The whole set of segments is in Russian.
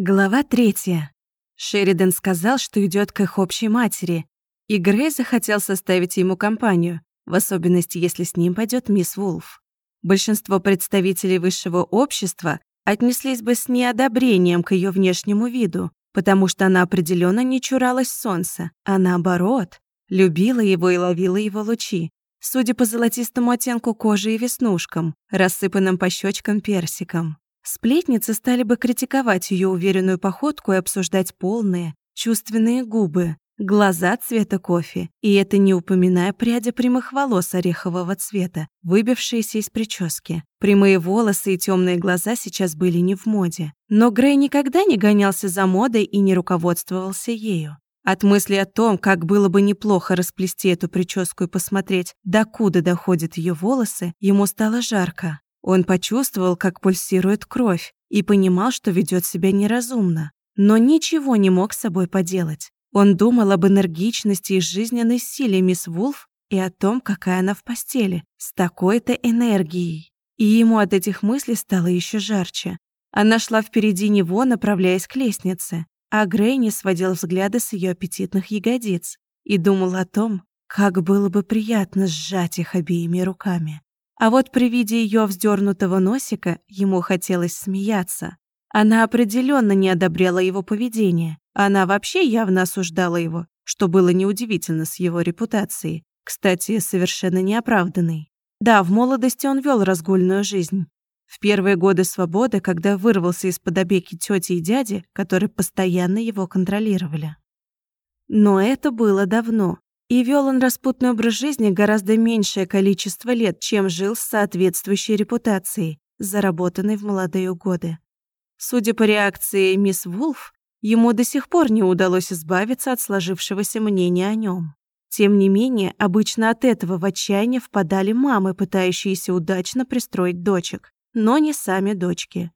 Глава третья. Шеридан сказал, что идет к их общей матери, и Грей захотел составить ему компанию, в особенности, если с ним пойдет мисс Вулф. Большинство представителей высшего общества отнеслись бы с неодобрением к ее внешнему виду, потому что она определенно не чуралась солнца, а наоборот, любила его и ловила его лучи, судя по золотистому оттенку кожи и веснушкам, рассыпанным по щечкам персиком. Сплетницы стали бы критиковать ее уверенную походку и обсуждать полные, чувственные губы, глаза цвета кофе, и это не упоминая пряди прямых волос орехового цвета, выбившиеся из прически. Прямые волосы и темные глаза сейчас были не в моде. Но Грей никогда не гонялся за модой и не руководствовался ею. От мысли о том, как было бы неплохо расплести эту прическу и посмотреть, докуда доходят ее волосы, ему стало жарко. Он почувствовал, как пульсирует кровь, и понимал, что ведет себя неразумно. Но ничего не мог с собой поделать. Он думал об энергичности и жизненной силе мисс Вулф и о том, какая она в постели, с такой-то энергией. И ему от этих мыслей стало еще жарче. Она шла впереди него, направляясь к лестнице, а Грей не сводил взгляды с ее аппетитных ягодиц и думал о том, как было бы приятно сжать их обеими руками. А вот при виде ее вздернутого носика ему хотелось смеяться. Она определенно не одобряла его поведение. Она вообще явно осуждала его, что было неудивительно с его репутацией. Кстати, совершенно неоправданной. Да, в молодости он вел разгульную жизнь. В первые годы свободы, когда вырвался из-под опеки тети и дяди, которые постоянно его контролировали. Но это было давно, и вел он распутный образ жизни гораздо меньшее количество лет, чем жил с соответствующей репутацией, заработанной в молодые годы. Судя по реакции мисс Вулф, ему до сих пор не удалось избавиться от сложившегося мнения о нем. Тем не менее, обычно от этого в отчаяние впадали мамы, пытающиеся удачно пристроить дочек, но не сами дочки.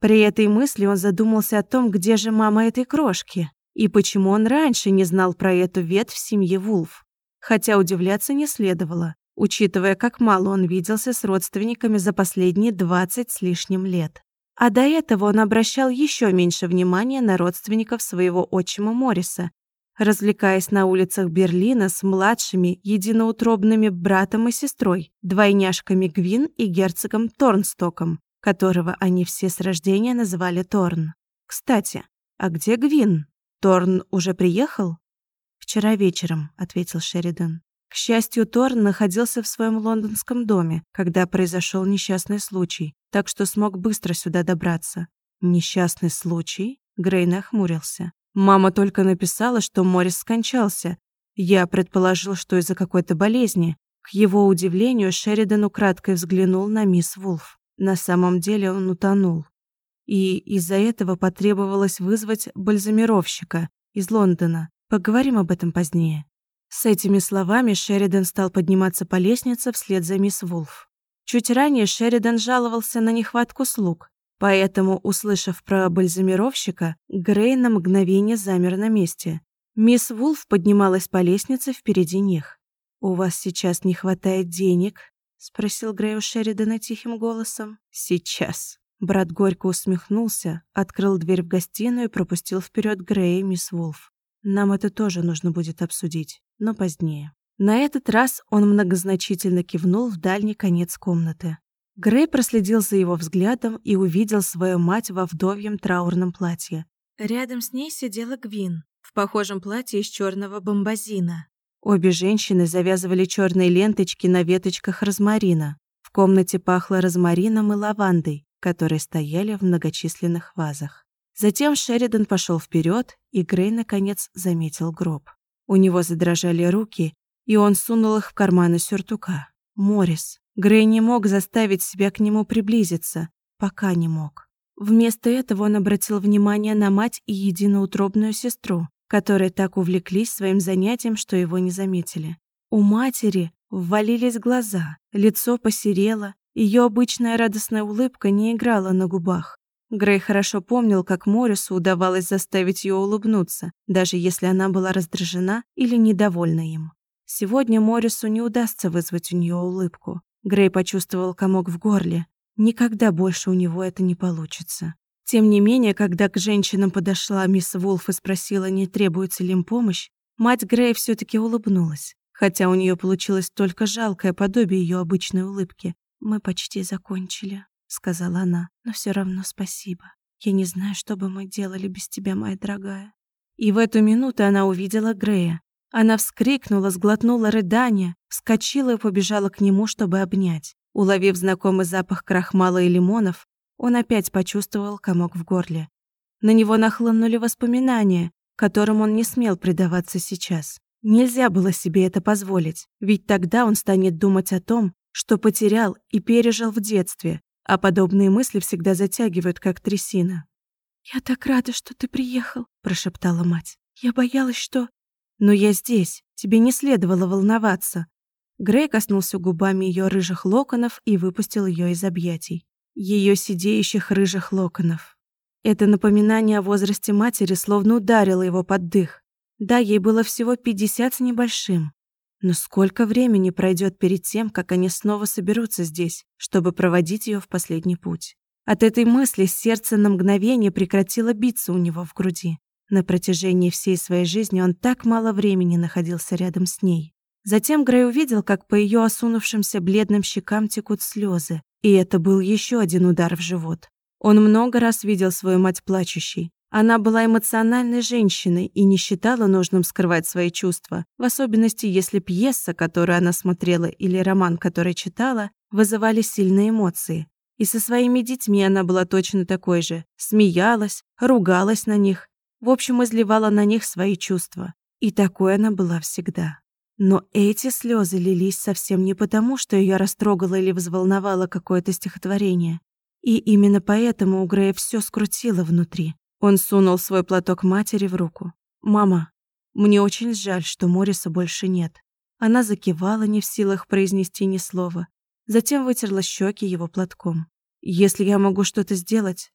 При этой мысли он задумался о том, где же мама этой крошки. И почему он раньше не знал про эту ветвь семьи Вулф? Хотя удивляться не следовало, учитывая, как мало он виделся с родственниками за последние 20 с лишним лет. А до этого он обращал еще меньше внимания на родственников своего отчима Морриса, развлекаясь на улицах Берлина с младшими единоутробными братом и сестрой, двойняшками Гвин и герцогом Торнстоком, которого они все с рождения называли Торн. Кстати, а где Гвин? «Торн уже приехал?» «Вчера вечером», — ответил Шеридан. К счастью, Торн находился в своем лондонском доме, когда произошел несчастный случай, так что смог быстро сюда добраться. «Несчастный случай?» Грей нахмурился. «Мама только написала, что Морис скончался. Я предположил, что из-за какой-то болезни». К его удивлению, Шеридан украдкой взглянул на мисс Вулф. На самом деле он утонул и из-за этого потребовалось вызвать бальзамировщика из Лондона. Поговорим об этом позднее. С этими словами Шеридан стал подниматься по лестнице вслед за мисс Вулф. Чуть ранее Шеридан жаловался на нехватку слуг, поэтому, услышав про бальзамировщика, Грей на мгновение замер на месте. Мисс Вулф поднималась по лестнице впереди них. «У вас сейчас не хватает денег?» — спросил Грей у Шеридана тихим голосом. «Сейчас», Брат горько усмехнулся, открыл дверь в гостиную и пропустил вперед Грея и мисс Вулф. Нам это тоже нужно будет обсудить, но позднее. На этот раз он многозначительно кивнул в дальний конец комнаты. Грей проследил за его взглядом и увидел свою мать во вдовьем траурном платье. Рядом с ней сидела Гвин в похожем платье из черного бомбазина. Обе женщины завязывали черные ленточки на веточках розмарина. В комнате пахло розмарином и лавандой, которые стояли в многочисленных вазах. Затем Шеридан пошел вперед, и Грей, наконец, заметил гроб. У него задрожали руки, и он сунул их в карманы сюртука. Морис. Грей не мог заставить себя к нему приблизиться, пока не мог. Вместо этого он обратил внимание на мать и единоутробную сестру, которые так увлеклись своим занятием, что его не заметили. У матери ввалились глаза, лицо посерело, ее обычная радостная улыбка не играла на губах. Грей хорошо помнил, как Морису удавалось заставить ее улыбнуться, даже если она была раздражена или недовольна им. Сегодня Морису не удастся вызвать у нее улыбку. Грей почувствовал комок в горле. Никогда больше у него это не получится. Тем не менее, когда к женщинам подошла мисс Вулф и спросила, не требуется ли им помощь, мать Грей все таки улыбнулась, хотя у нее получилось только жалкое подобие ее обычной улыбки. «Мы почти закончили», — сказала она, — «но все равно спасибо. Я не знаю, что бы мы делали без тебя, моя дорогая». И в эту минуту она увидела Грея. Она вскрикнула, сглотнула рыдание, вскочила и побежала к нему, чтобы обнять. Уловив знакомый запах крахмала и лимонов, он опять почувствовал комок в горле. На него нахлынули воспоминания, которым он не смел предаваться сейчас. Нельзя было себе это позволить, ведь тогда он станет думать о том, что потерял и пережил в детстве, а подобные мысли всегда затягивают, как трясина. «Я так рада, что ты приехал», – прошептала мать. «Я боялась, что...» «Но я здесь. Тебе не следовало волноваться». Грей коснулся губами ее рыжих локонов и выпустил ее из объятий ее сидеющих рыжих локонов. Это напоминание о возрасте матери словно ударило его под дых. Да, ей было всего пятьдесят с небольшим. Но сколько времени пройдет перед тем, как они снова соберутся здесь, чтобы проводить ее в последний путь? От этой мысли сердце на мгновение прекратило биться у него в груди. На протяжении всей своей жизни он так мало времени находился рядом с ней. Затем Грей увидел, как по ее осунувшимся бледным щекам текут слезы, и это был еще один удар в живот. Он много раз видел свою мать плачущей. Она была эмоциональной женщиной и не считала нужным скрывать свои чувства, в особенности если пьеса, которую она смотрела, или роман, который читала, вызывали сильные эмоции. И со своими детьми она была точно такой же. Смеялась, ругалась на них, в общем, изливала на них свои чувства. И такой она была всегда. Но эти слезы лились совсем не потому, что ее растрогало или взволновало какое-то стихотворение. И именно поэтому у Грея все скрутило внутри. Он сунул свой платок матери в руку. «Мама, мне очень жаль, что Мориса больше нет». Она закивала, не в силах произнести ни слова. Затем вытерла щеки его платком. «Если я могу что-то сделать...»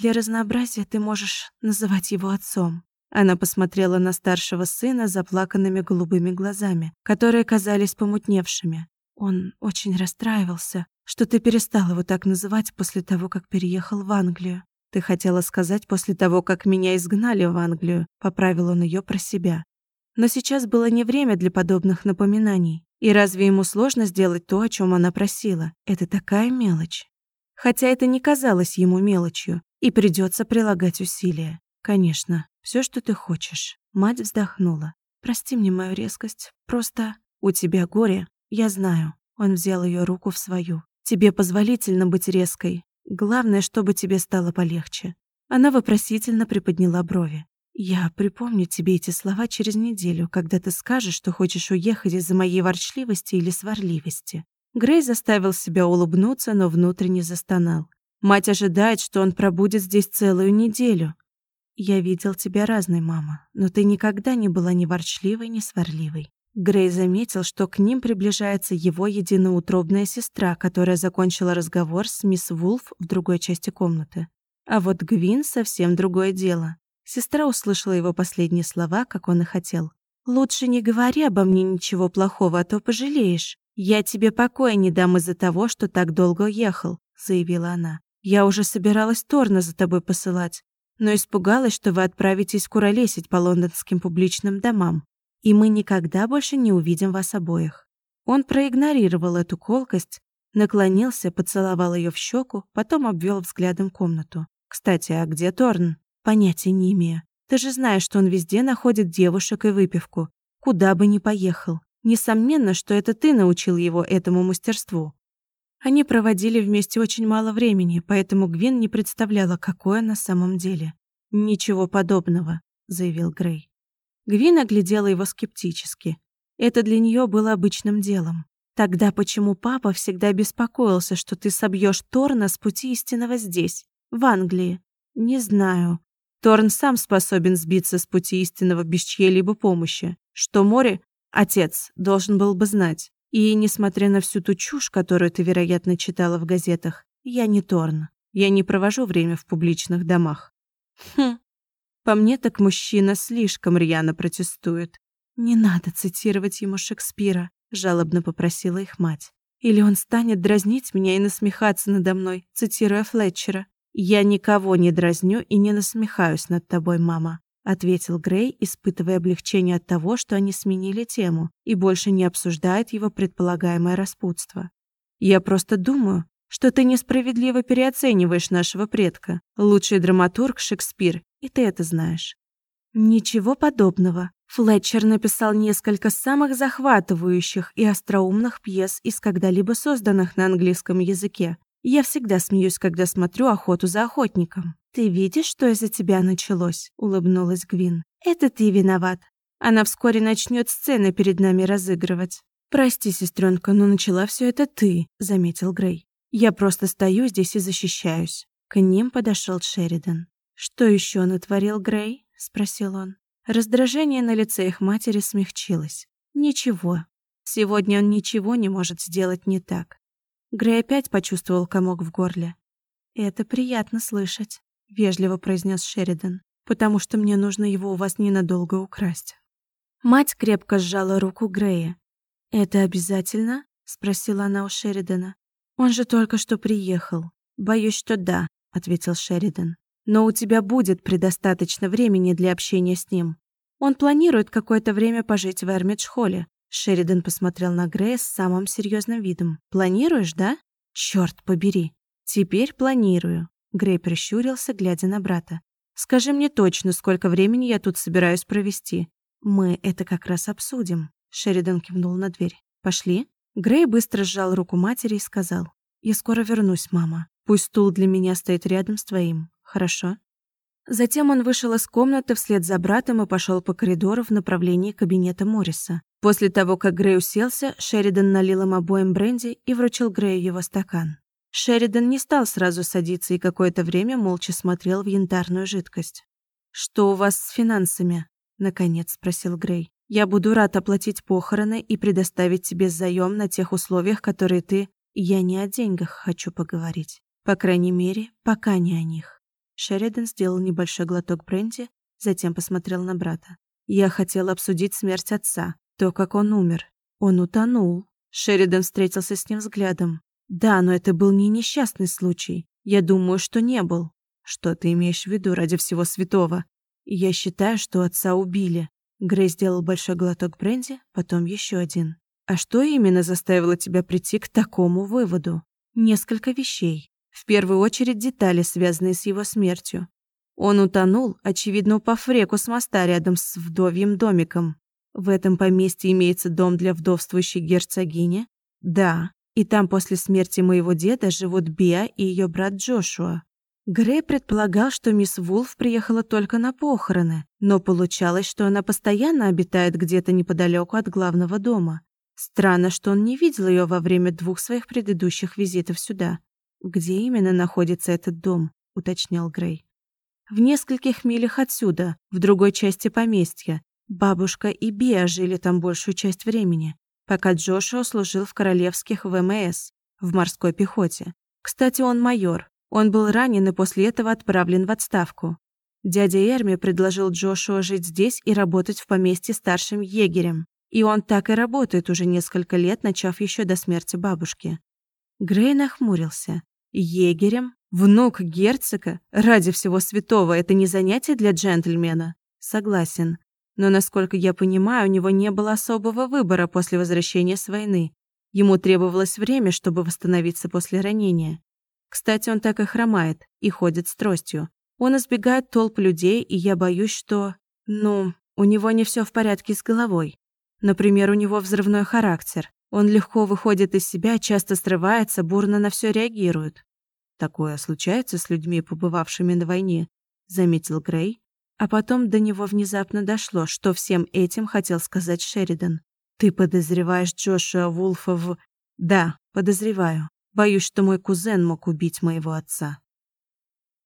«Для разнообразия ты можешь называть его отцом», она посмотрела на старшего сына заплаканными голубыми глазами, которые казались помутневшими. Он очень расстраивался, что ты перестал его так называть после того, как переехал в Англию. Ты хотела сказать после того, как меня изгнали в Англию, поправил он ее про себя. Но сейчас было не время для подобных напоминаний. И разве ему сложно сделать то, о чем она просила? Это такая мелочь. Хотя это не казалось ему мелочью, и придется прилагать усилия. Конечно, все, что ты хочешь. Мать вздохнула. Прости мне мою резкость. Просто у тебя горе, я знаю. Он взял ее руку в свою. Тебе позволительно быть резкой. Главное, чтобы тебе стало полегче. Она вопросительно приподняла брови. Я припомню тебе эти слова через неделю, когда ты скажешь, что хочешь уехать из-за моей ворчливости или сварливости. Грей заставил себя улыбнуться, но внутренне застонал. Мать ожидает, что он пробудет здесь целую неделю. Я видел тебя разной, мама, но ты никогда не была ни ворчливой, ни сварливой. Грей заметил, что к ним приближается его единоутробная сестра, которая закончила разговор с мисс Вулф в другой части комнаты. А вот Гвин совсем другое дело. Сестра услышала его последние слова, как он и хотел. «Лучше не говори обо мне ничего плохого, а то пожалеешь. Я тебе покоя не дам из-за того, что так долго ехал», — заявила она. «Я уже собиралась Торна за тобой посылать, но испугалась, что вы отправитесь куролесить по лондонским публичным домам, и мы никогда больше не увидим вас обоих». Он проигнорировал эту колкость, наклонился, поцеловал ее в щеку, потом обвел взглядом комнату. «Кстати, а где Торн?» «Понятия не имею. Ты же знаешь, что он везде находит девушек и выпивку. Куда бы ни поехал. Несомненно, что это ты научил его этому мастерству». Они проводили вместе очень мало времени, поэтому Гвин не представляла, какое на самом деле. «Ничего подобного», — заявил Грей. Гвин оглядела его скептически. Это для нее было обычным делом. Тогда почему папа всегда беспокоился, что ты собьешь Торна с пути истинного здесь, в Англии? Не знаю. Торн сам способен сбиться с пути истинного без чьей-либо помощи. Что море, отец, должен был бы знать. И, несмотря на всю ту чушь, которую ты, вероятно, читала в газетах, я не Торн. Я не провожу время в публичных домах. Хм. По мне так мужчина слишком рьяно протестует. Не надо цитировать ему Шекспира, жалобно попросила их мать. Или он станет дразнить меня и насмехаться надо мной, цитируя Флетчера. «Я никого не дразню и не насмехаюсь над тобой, мама», ответил Грей, испытывая облегчение от того, что они сменили тему и больше не обсуждают его предполагаемое распутство. «Я просто думаю, что ты несправедливо переоцениваешь нашего предка. Лучший драматург Шекспир, и ты это знаешь». Ничего подобного. Флетчер написал несколько самых захватывающих и остроумных пьес из когда-либо созданных на английском языке. Я всегда смеюсь, когда смотрю «Охоту за охотником». «Ты видишь, что из-за тебя началось?» — улыбнулась Гвин. «Это ты виноват. Она вскоре начнет сцены перед нами разыгрывать». «Прости, сестренка, но начала все это ты», — заметил Грей. «Я просто стою здесь и защищаюсь». К ним подошел Шеридан. «Что еще натворил Грей?» — спросил он. Раздражение на лице их матери смягчилось. Ничего. Сегодня он ничего не может сделать не так. Грей опять почувствовал комок в горле. «Это приятно слышать», — вежливо произнес Шеридан, «потому что мне нужно его у вас ненадолго украсть». Мать крепко сжала руку Грея. «Это обязательно?» — спросила она у Шеридана. «Он же только что приехал». «Боюсь, что да», — ответил Шеридан. Но у тебя будет предостаточно времени для общения с ним. Он планирует какое-то время пожить в Эрмидж-холле. Шеридан посмотрел на Грея с самым серьезным видом. «Планируешь, да?» «Черт побери!» «Теперь планирую», — Грей прищурился, глядя на брата. «Скажи мне точно, сколько времени я тут собираюсь провести. Мы это как раз обсудим», — Шеридан кивнул на дверь. «Пошли?» Грей быстро сжал руку матери и сказал. «Я скоро вернусь, мама. Пусть стул для меня стоит рядом с твоим. Хорошо. Затем он вышел из комнаты вслед за братом и пошел по коридору в направлении кабинета Морриса. После того, как Грей уселся, Шеридан налил им обоим бренди и вручил Грею его стакан. Шеридан не стал сразу садиться и какое-то время молча смотрел в янтарную жидкость. «Что у вас с финансами?» – наконец спросил Грей. «Я буду рад оплатить похороны и предоставить тебе заем на тех условиях, которые ты...» «Я не о деньгах хочу поговорить. По крайней мере, пока не о них». Шеридан сделал небольшой глоток бренди, затем посмотрел на брата. «Я хотел обсудить смерть отца, то, как он умер. Он утонул». Шеридан встретился с ним взглядом. «Да, но это был не несчастный случай. Я думаю, что не был». «Что ты имеешь в виду ради всего святого?» «Я считаю, что отца убили». Грей сделал большой глоток бренди, потом еще один. «А что именно заставило тебя прийти к такому выводу?» «Несколько вещей. В первую очередь детали, связанные с его смертью. Он утонул, очевидно, упав в реку с моста рядом с вдовьим домиком. В этом поместье имеется дом для вдовствующей герцогини? Да. И там после смерти моего деда живут Биа и ее брат Джошуа. Грей предполагал, что мисс Вулф приехала только на похороны, но получалось, что она постоянно обитает где-то неподалеку от главного дома. Странно, что он не видел ее во время двух своих предыдущих визитов сюда. «Где именно находится этот дом?» — уточнял Грей. «В нескольких милях отсюда, в другой части поместья. Бабушка и Биа жили там большую часть времени, пока Джошуа служил в королевских ВМС, в морской пехоте. Кстати, он майор. Он был ранен и после этого отправлен в отставку. Дядя Эрми предложил Джошуа жить здесь и работать в поместье старшим егерем. И он так и работает уже несколько лет, начав еще до смерти бабушки. Грей нахмурился. Егерем? Внук герцога? Ради всего святого, это не занятие для джентльмена? Согласен. Но, насколько я понимаю, у него не было особого выбора после возвращения с войны. Ему требовалось время, чтобы восстановиться после ранения. Кстати, он так и хромает, и ходит с тростью. Он избегает толп людей, и я боюсь, что... Ну, у него не все в порядке с головой. Например, у него взрывной характер. Он легко выходит из себя, часто срывается, бурно на все реагирует. Такое случается с людьми, побывавшими на войне, заметил Грей, а потом до него внезапно дошло, что всем этим хотел сказать Шеридан. Ты подозреваешь Джошуа Вулфа в... Да, подозреваю. Боюсь, что мой кузен мог убить моего отца.